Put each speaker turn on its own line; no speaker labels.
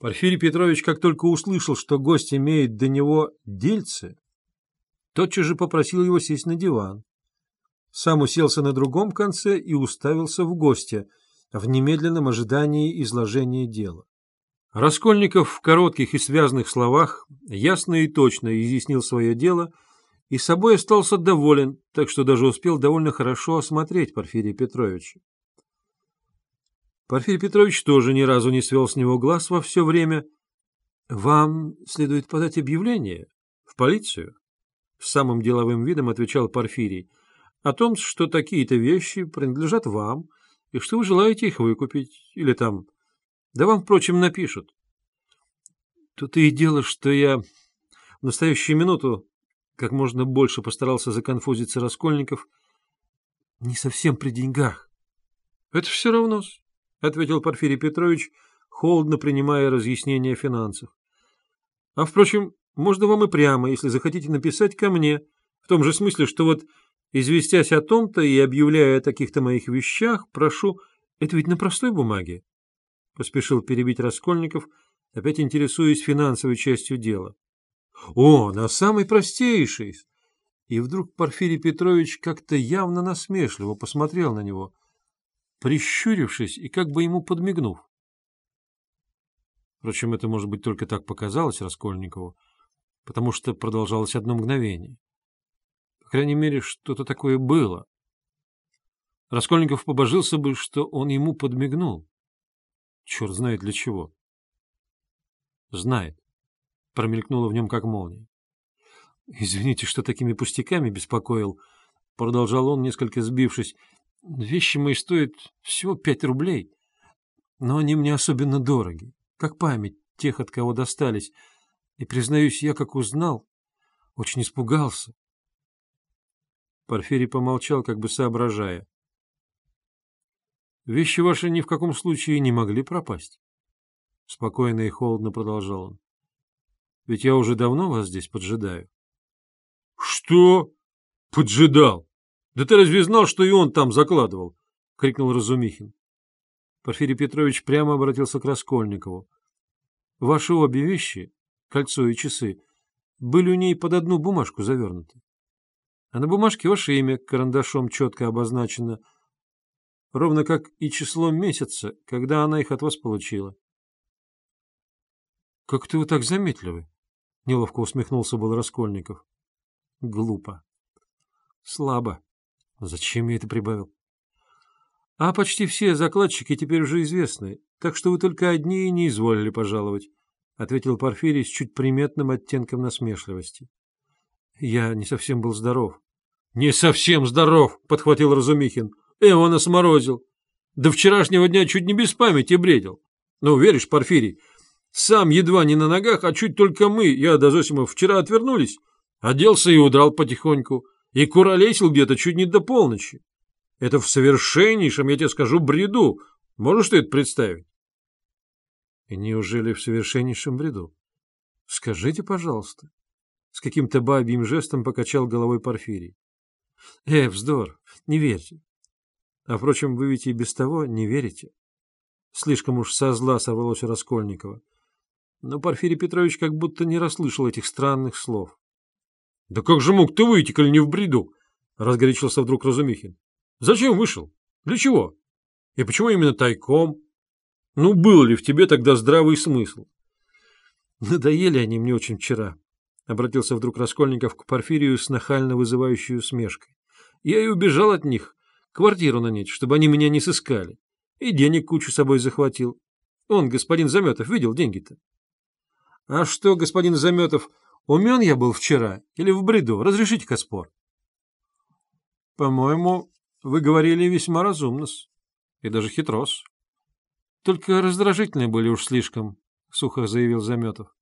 Порфирий Петрович, как только услышал, что гость имеет до него дельце, тотчас же попросил его сесть на диван. Сам уселся на другом конце и уставился в гостя в немедленном ожидании изложения дела. Раскольников в коротких и связанных словах ясно и точно изъяснил свое дело и собой остался доволен, так что даже успел довольно хорошо осмотреть Порфирия Петровича. Порфирий Петрович тоже ни разу не свел с него глаз во все время. — Вам следует подать объявление в полицию? — с самым деловым видом отвечал Порфирий. — О том, что такие-то вещи принадлежат вам, и что вы желаете их выкупить, или там... Да вам, впрочем, напишут. Тут и дело, что я в настоящую минуту как можно больше постарался законфузиться Раскольников. Не совсем при деньгах. — Это все равно -с. — ответил Порфирий Петрович, холодно принимая разъяснения финансов. — А, впрочем, можно вам и прямо, если захотите написать ко мне, в том же смысле, что вот, известясь о том-то и объявляя о таких-то моих вещах, прошу... Это ведь на простой бумаге, — поспешил перебить Раскольников, опять интересуясь финансовой частью дела. — О, на самый простейший! И вдруг Порфирий Петрович как-то явно насмешливо посмотрел на него — прищурившись и как бы ему подмигнув. Впрочем, это, может быть, только так показалось Раскольникову, потому что продолжалось одно мгновение. По крайней мере, что-то такое было. Раскольников побожился бы, что он ему подмигнул. Черт знает для чего. Знает. Промелькнуло в нем как молния. «Извините, что такими пустяками беспокоил», — продолжал он, несколько сбившись. Вещи мои стоят всего пять рублей, но они мне особенно дороги, как память тех, от кого достались. И, признаюсь, я, как узнал, очень испугался. Порфирий помолчал, как бы соображая. «Вещи ваши ни в каком случае не могли пропасть?» Спокойно и холодно продолжал он. «Ведь я уже давно вас здесь поджидаю». «Что? Поджидал? Да ты разве знал, что и он там закладывал? — крикнул Разумихин. Порфирий Петрович прямо обратился к Раскольникову. — Ваши обе вещи, кольцо и часы, были у ней под одну бумажку завернуты. А на бумажке ваше имя карандашом четко обозначено, ровно как и число месяца, когда она их от вас получила. — Как ты вы так заметливы? — неловко усмехнулся был Раскольников. — Глупо. — Слабо. Зачем я это прибавил? А почти все закладчики теперь уже известны, так что вы только одни и не изволили пожаловать, — ответил Порфирий с чуть приметным оттенком насмешливости. Я не совсем был здоров. — Не совсем здоров, — подхватил Разумихин. — Эвана сморозил. До вчерашнего дня чуть не без памяти бредил. Ну, веришь, Порфирий, сам едва не на ногах, а чуть только мы, я да Зосимов, вчера отвернулись, оделся и удрал потихоньку и куролесил где-то чуть не до полночи. Это в совершеннейшем, я тебе скажу, бреду. Можешь ты это представить? Неужели в совершеннейшем бреду? Скажите, пожалуйста. С каким-то бабьим жестом покачал головой Порфирий. Э, вздор, не верьте. А, впрочем, вы ведь и без того не верите. Слишком уж со зла сорвалось Раскольникова. Но Порфирий Петрович как будто не расслышал этих странных слов. — Да как же мог ты выйти, коль не в бреду? — разгорячился вдруг Разумихин. — Зачем вышел? Для чего? И почему именно тайком? Ну, был ли в тебе тогда здравый смысл? — Надоели они мне очень вчера, — обратился вдруг Раскольников к Порфирию с нахально вызывающей усмешкой. Я и убежал от них, квартиру нанять, чтобы они меня не сыскали. И денег кучу с собой захватил. Он, господин Заметов, видел деньги-то? — А что, господин Заметов, Умен я был вчера или в бреду? Разрешите-ка спор. — По-моему, вы говорили весьма разумно и даже хитрос. Только раздражительные были уж слишком, — сухо заявил Заметов.